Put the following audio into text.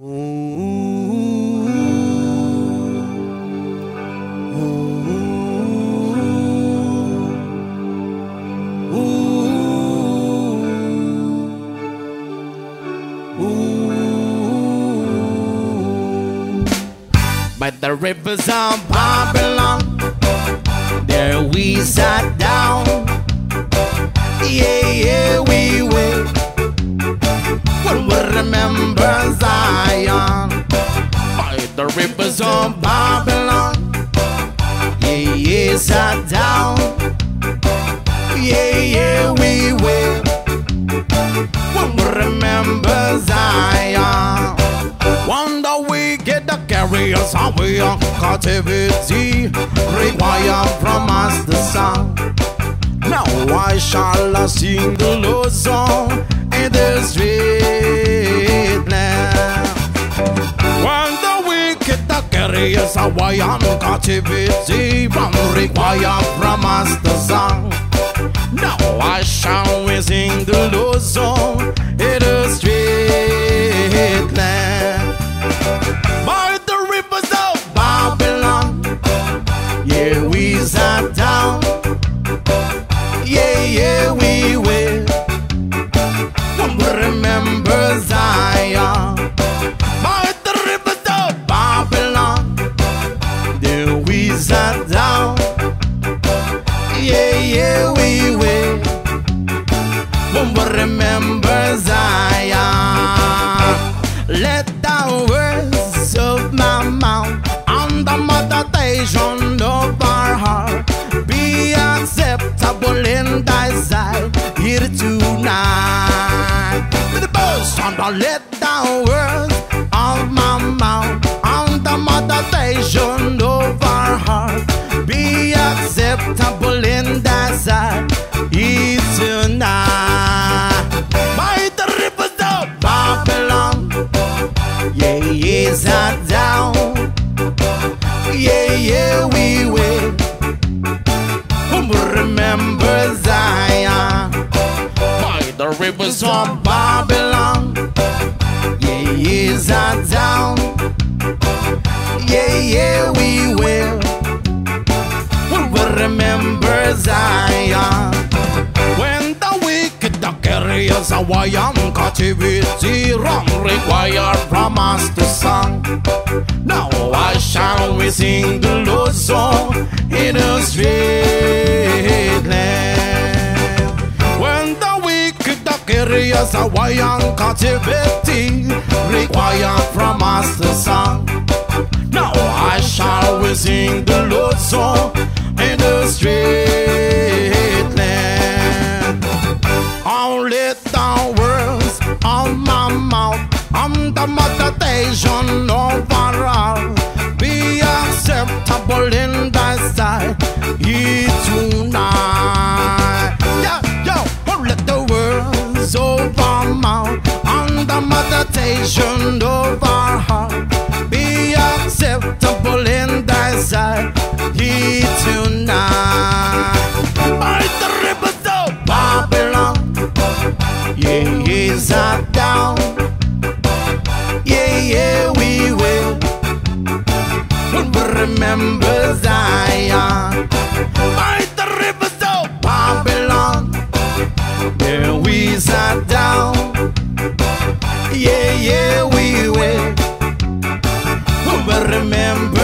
By the rivers of Babylon, there we sat down. Rivers of Babylon, yeah, yeah, sat down. Yeah, yeah, we will. When we remember Zion. Wonder we get the carriers away on captivity. Require from us the song. Now why shall I sing the Lord's song we get the carriers away on captivity. From us the song. Now why shall we sing the Lord's song we sat down. Yeah, yeah, we will. When we remember Zion. Let the words of my mouth and the meditation of our heart be acceptable in thy sight here tonight. With the boast and the let the words yeah, sat down. Yeah, yeah, we will. Remember Zion. By the rivers of Babylon, yeah, yeah, sat down. Yeah, yeah, we will. When we remember Zion. When the wicked the carriers away on captivity, wrong to song. Now why shall we sing the Lord's song in a street land? When the wicked the carriers away on captivity, required from us the song. Now I shall we sing our heart be acceptable in thy sight ye tonight. Yeah, yo, oh, let the words of our mouth and the meditation of our heart be acceptable in thy sight ye tonight. By the rivers of Babylon, yeah, yeah, sat remember Zion. By the rivers of Babylon, yeah, we sat down. Yeah, yeah, we will. When we remember